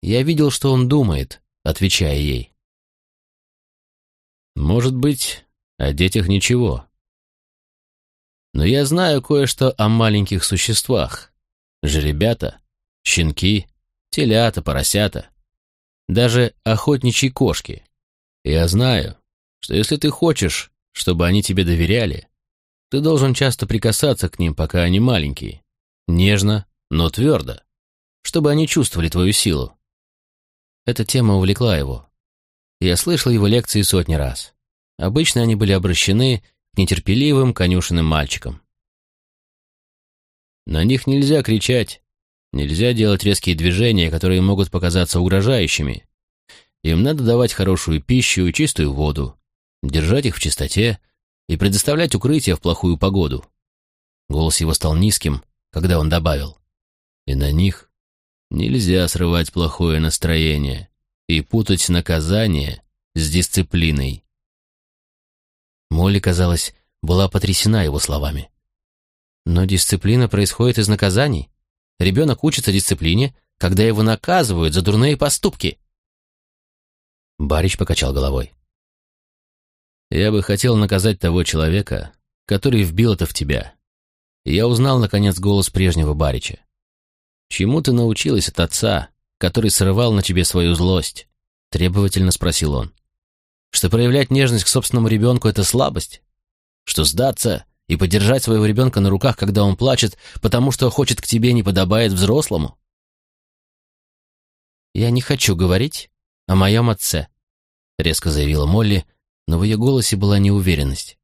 Я видел, что он думает, отвечая ей. Может быть, о детях ничего. Но я знаю кое-что о маленьких существах. Жеребята, щенки, телята, поросята. Даже охотничьи кошки. Я знаю, что если ты хочешь, чтобы они тебе доверяли, ты должен часто прикасаться к ним, пока они маленькие. Нежно, но твердо, чтобы они чувствовали твою силу. Эта тема увлекла его. Я слышал его лекции сотни раз. Обычно они были обращены нетерпеливым конюшенным мальчикам. На них нельзя кричать, нельзя делать резкие движения, которые могут показаться угрожающими. Им надо давать хорошую пищу и чистую воду, держать их в чистоте и предоставлять укрытие в плохую погоду. Голос его стал низким, когда он добавил. И на них нельзя срывать плохое настроение и путать наказание с дисциплиной. Молли, казалось, была потрясена его словами. Но дисциплина происходит из наказаний. Ребенок учится дисциплине, когда его наказывают за дурные поступки. Барич покачал головой. «Я бы хотел наказать того человека, который вбил это в тебя». Я узнал, наконец, голос прежнего Барича. «Чему ты научилась от отца, который срывал на тебе свою злость?» — требовательно спросил он. «Что проявлять нежность к собственному ребенку — это слабость? Что сдаться и подержать своего ребенка на руках, когда он плачет, потому что хочет к тебе не подобает взрослому?» «Я не хочу говорить о моем отце», — резко заявила Молли, но в ее голосе была неуверенность.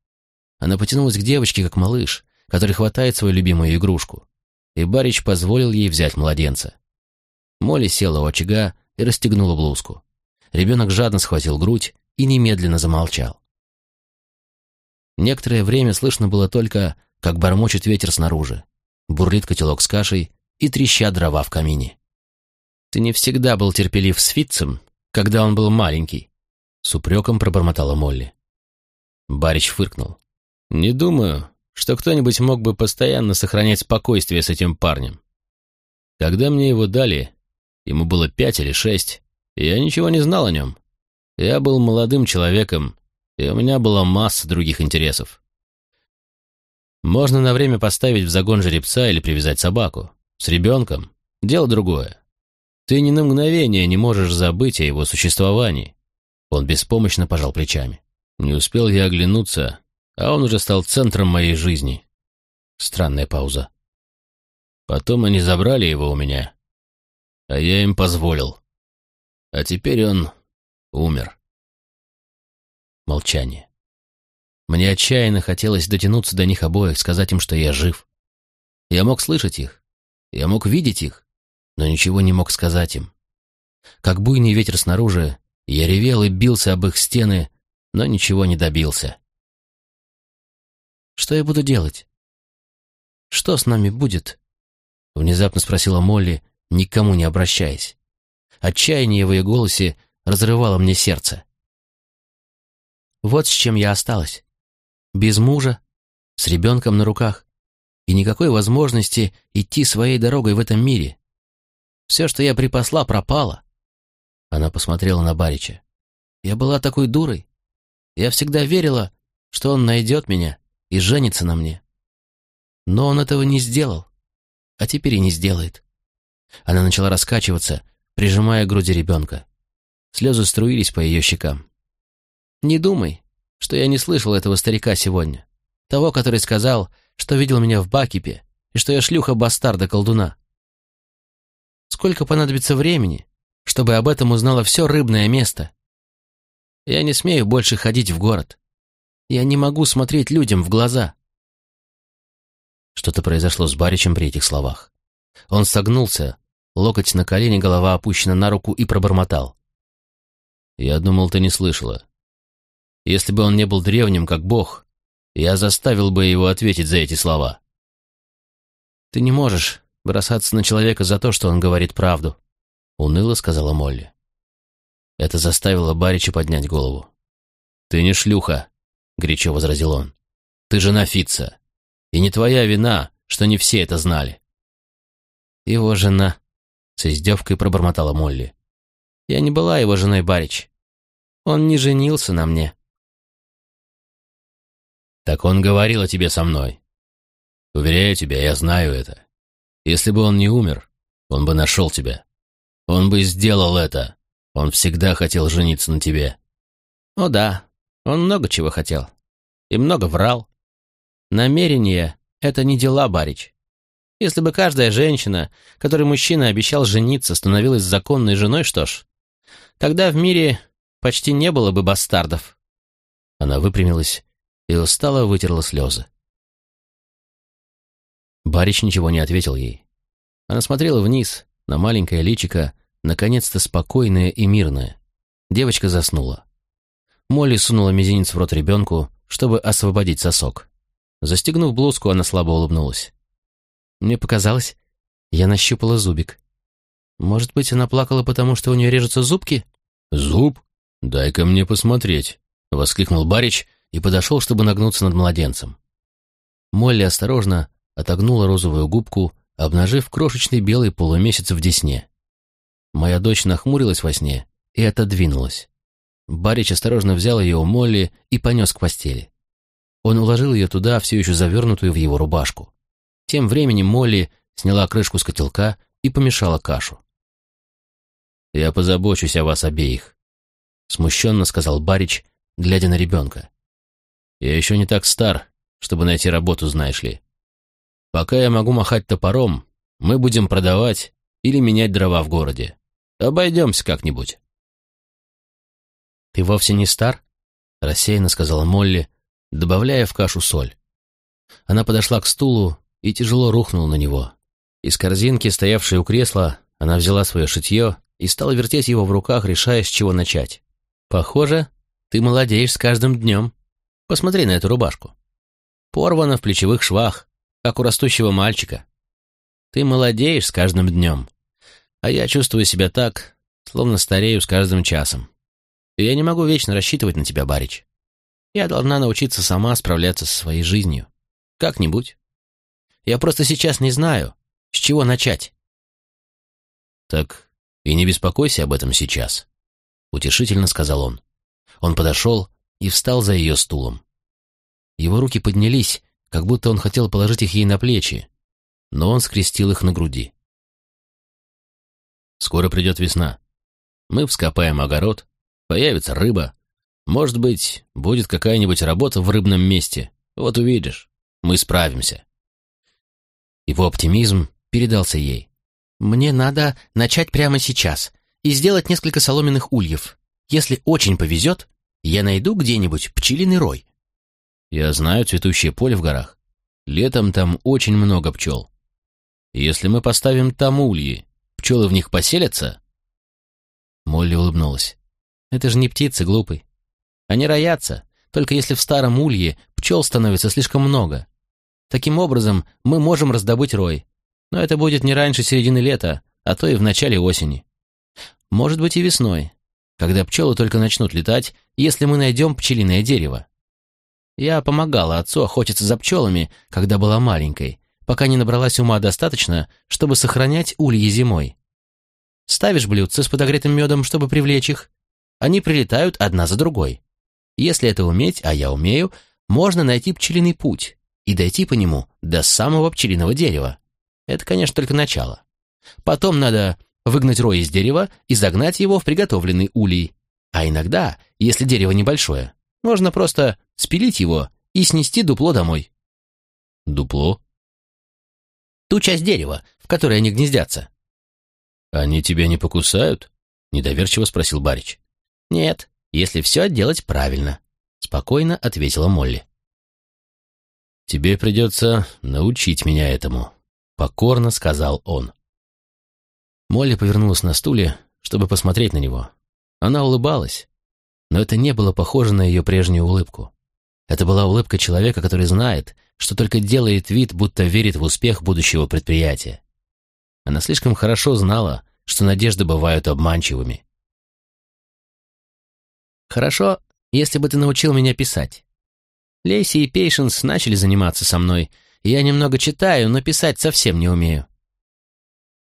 Она потянулась к девочке, как малыш, который хватает свою любимую игрушку, и Барич позволил ей взять младенца. Молли села у очага и расстегнула блузку. Ребенок жадно схватил грудь и немедленно замолчал. Некоторое время слышно было только, как бормочет ветер снаружи, бурлит котелок с кашей и трещат дрова в камине. «Ты не всегда был терпелив с Фитцем, когда он был маленький», — с упреком пробормотала Молли. Барич фыркнул. «Не думаю, что кто-нибудь мог бы постоянно сохранять спокойствие с этим парнем. Когда мне его дали, ему было пять или шесть, и я ничего не знал о нем. Я был молодым человеком, и у меня была масса других интересов. Можно на время поставить в загон жеребца или привязать собаку. С ребенком — дело другое. Ты ни на мгновение не можешь забыть о его существовании. Он беспомощно пожал плечами. Не успел я оглянуться, а он уже стал центром моей жизни. Странная пауза. Потом они забрали его у меня, а я им позволил. А теперь он умер. Молчание. Мне отчаянно хотелось дотянуться до них обоих, сказать им, что я жив. Я мог слышать их, я мог видеть их, но ничего не мог сказать им. Как буйный ветер снаружи, я ревел и бился об их стены, но ничего не добился. «Что я буду делать? Что с нами будет?» Внезапно спросила Молли, никому не обращаясь. Отчаяние в ее голосе разрывало мне сердце. Вот с чем я осталась. Без мужа, с ребенком на руках и никакой возможности идти своей дорогой в этом мире. Все, что я припасла, пропало. Она посмотрела на Барича. Я была такой дурой. Я всегда верила, что он найдет меня и женится на мне. Но он этого не сделал, а теперь и не сделает. Она начала раскачиваться, прижимая к груди ребенка. Слезы струились по ее щекам. «Не думай, что я не слышал этого старика сегодня. Того, который сказал, что видел меня в Бакипе и что я шлюха-бастарда-колдуна. Сколько понадобится времени, чтобы об этом узнало все рыбное место? Я не смею больше ходить в город. Я не могу смотреть людям в глаза». Что-то произошло с Баричем при этих словах. Он согнулся, локоть на колени, голова опущена на руку и пробормотал. «Я думал, ты не слышала. Если бы он не был древним, как бог, я заставил бы его ответить за эти слова». «Ты не можешь бросаться на человека за то, что он говорит правду», — уныло сказала Молли. Это заставило Барича поднять голову. «Ты не шлюха», — горячо возразил он. «Ты жена Фитца. И не твоя вина, что не все это знали». «Его жена», с издевкой пробормотала Молли. «Я не была его женой, Барич. Он не женился на мне». «Так он говорил о тебе со мной. Уверяю тебя, я знаю это. Если бы он не умер, он бы нашел тебя. Он бы сделал это. Он всегда хотел жениться на тебе». «О да, он много чего хотел. И много врал. Намерения — это не дела, Барич. Если бы каждая женщина, которой мужчина обещал жениться, становилась законной женой, что ж, тогда в мире почти не было бы бастардов. Она выпрямилась и устало вытерла слезы. Барич ничего не ответил ей. Она смотрела вниз, на маленькое личико, наконец-то спокойное и мирное. Девочка заснула. Молли сунула мизинец в рот ребенку, чтобы освободить сосок. Застегнув блузку, она слабо улыбнулась. Мне показалось, я нащупала зубик. Может быть, она плакала, потому что у нее режутся зубки? «Зуб? Дай-ка мне посмотреть!» — воскликнул Барич и подошел, чтобы нагнуться над младенцем. Молли осторожно отогнула розовую губку, обнажив крошечный белый полумесяц в десне. Моя дочь нахмурилась во сне и отодвинулась. Барич осторожно взял ее у Молли и понес к постели. Он уложил ее туда, все еще завернутую в его рубашку. Тем временем Молли сняла крышку с котелка и помешала кашу. «Я позабочусь о вас обеих», — смущенно сказал Барич, глядя на ребенка. «Я еще не так стар, чтобы найти работу, знаешь ли. Пока я могу махать топором, мы будем продавать или менять дрова в городе. Обойдемся как-нибудь». «Ты вовсе не стар?» — рассеянно сказала Молли, добавляя в кашу соль. Она подошла к стулу и тяжело рухнул на него. Из корзинки, стоявшей у кресла, она взяла свое шитье и стала вертеть его в руках, решая, с чего начать. «Похоже, ты молодеешь с каждым днем. Посмотри на эту рубашку. Порвана в плечевых швах, как у растущего мальчика. Ты молодеешь с каждым днем, а я чувствую себя так, словно старею с каждым часом. И я не могу вечно рассчитывать на тебя, Барич. Я должна научиться сама справляться со своей жизнью. Как-нибудь. Я просто сейчас не знаю, с чего начать». «Так и не беспокойся об этом сейчас», — утешительно сказал он. он подошел и встал за ее стулом. Его руки поднялись, как будто он хотел положить их ей на плечи, но он скрестил их на груди. «Скоро придет весна. Мы вскопаем огород, появится рыба. Может быть, будет какая-нибудь работа в рыбном месте. Вот увидишь, мы справимся». Его оптимизм передался ей. «Мне надо начать прямо сейчас и сделать несколько соломенных ульев. Если очень повезет, я найду где-нибудь пчелиный рой». «Я знаю цветущее поле в горах. Летом там очень много пчел. Если мы поставим там ульи, пчелы в них поселятся?» Молли улыбнулась. «Это же не птицы, глупый. Они роятся, только если в старом улье пчел становится слишком много. Таким образом, мы можем раздобыть рой. Но это будет не раньше середины лета, а то и в начале осени. Может быть и весной, когда пчелы только начнут летать, если мы найдем пчелиное дерево. Я помогала отцу охотиться за пчелами, когда была маленькой, пока не набралась ума достаточно, чтобы сохранять ульи зимой. Ставишь блюдце с подогретым медом, чтобы привлечь их. Они прилетают одна за другой. Если это уметь, а я умею, можно найти пчелиный путь и дойти по нему до самого пчелиного дерева. Это, конечно, только начало. Потом надо выгнать рой из дерева и загнать его в приготовленный улей. А иногда, если дерево небольшое, можно просто спилить его и снести дупло домой. Дупло? Ту часть дерева, в которой они гнездятся. «Они тебя не покусают?» — недоверчиво спросил Барич. «Нет, если все делать правильно», — спокойно ответила Молли. «Тебе придется научить меня этому», — покорно сказал он. Молли повернулась на стуле, чтобы посмотреть на него. Она улыбалась, но это не было похоже на ее прежнюю улыбку. Это была улыбка человека, который знает, что только делает вид, будто верит в успех будущего предприятия. Она слишком хорошо знала, что надежды бывают обманчивыми. «Хорошо, если бы ты научил меня писать. Лейси и Пейшенс начали заниматься со мной, я немного читаю, но писать совсем не умею».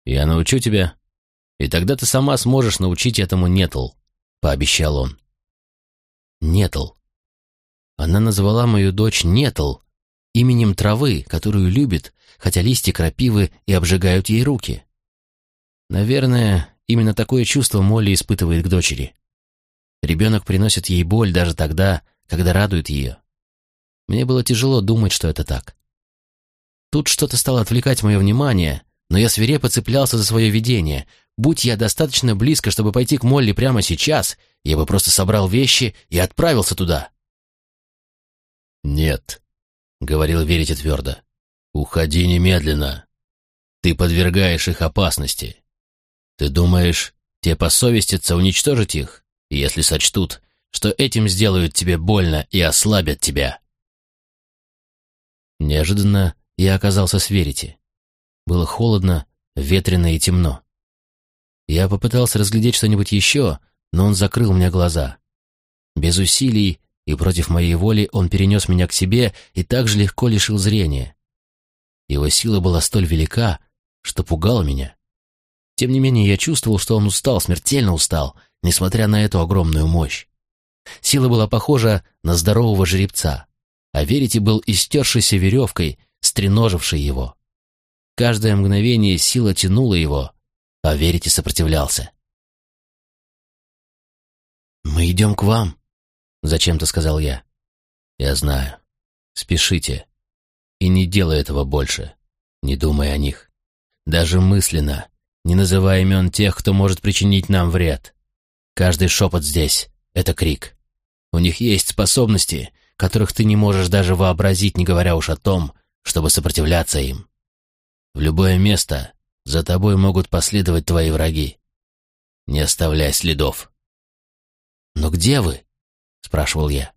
«Я научу тебя, и тогда ты сама сможешь научить этому Нетл», — пообещал он. Нетл. Она назвала мою дочь Нетл, именем травы, которую любит, хотя листья крапивы и обжигают ей руки. Наверное, именно такое чувство Молли испытывает к дочери. Ребенок приносит ей боль даже тогда, когда радует ее. Мне было тяжело думать, что это так. Тут что-то стало отвлекать мое внимание, но я свирепо цеплялся за свое видение. Будь я достаточно близко, чтобы пойти к Молли прямо сейчас, я бы просто собрал вещи и отправился туда. «Нет», — говорил Верите твердо. «Уходи немедленно. Ты подвергаешь их опасности. Ты думаешь, те посовестятся уничтожить их, если сочтут, что этим сделают тебе больно и ослабят тебя?» Неожиданно я оказался с Верите. Было холодно, ветрено и темно. Я попытался разглядеть что-нибудь еще, но он закрыл мне глаза. Без усилий и против моей воли он перенес меня к себе и так же легко лишил зрения. Его сила была столь велика, что пугала меня. Тем не менее, я чувствовал, что он устал, смертельно устал, несмотря на эту огромную мощь. Сила была похожа на здорового жеребца, а Верите был истершейся веревкой, стреножившей его. Каждое мгновение сила тянула его, а Верите сопротивлялся. «Мы идем к вам», — зачем-то сказал я. «Я знаю. Спешите. И не делай этого больше. Не думай о них. Даже мысленно, не называя имен тех, кто может причинить нам вред. Каждый шепот здесь — это крик. У них есть способности, которых ты не можешь даже вообразить, не говоря уж о том, чтобы сопротивляться им. В любое место за тобой могут последовать твои враги. Не оставляй следов. «Но где вы?» — спрашивал я.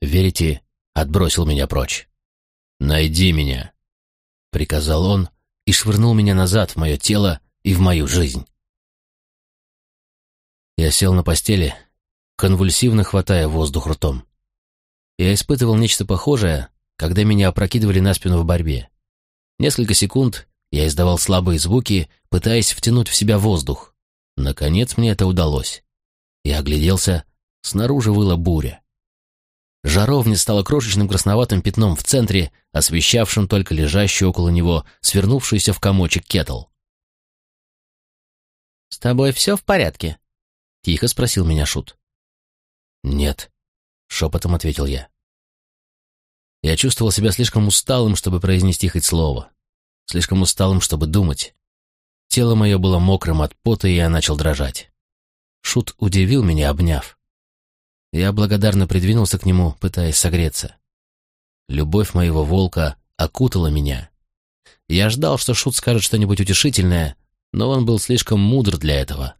Верите, отбросил меня прочь. «Найди меня», — приказал он и швырнул меня назад в мое тело и в мою жизнь. Я сел на постели, конвульсивно хватая воздух ртом. Я испытывал нечто похожее, когда меня опрокидывали на спину в борьбе. Несколько секунд я издавал слабые звуки, пытаясь втянуть в себя воздух. Наконец мне это удалось. Я огляделся, снаружи выла буря. Жаровня стала крошечным красноватым пятном в центре, освещавшим только лежащую около него свернувшуюся в комочек кетл. «С тобой все в порядке?» — тихо спросил меня Шут. «Нет», — шепотом ответил я. Я чувствовал себя слишком усталым, чтобы произнести хоть слово. Слишком усталым, чтобы думать. Тело мое было мокрым от пота, и я начал дрожать. Шут удивил меня, обняв. Я благодарно придвинулся к нему, пытаясь согреться. Любовь моего волка окутала меня. Я ждал, что Шут скажет что-нибудь утешительное, но он был слишком мудр для этого.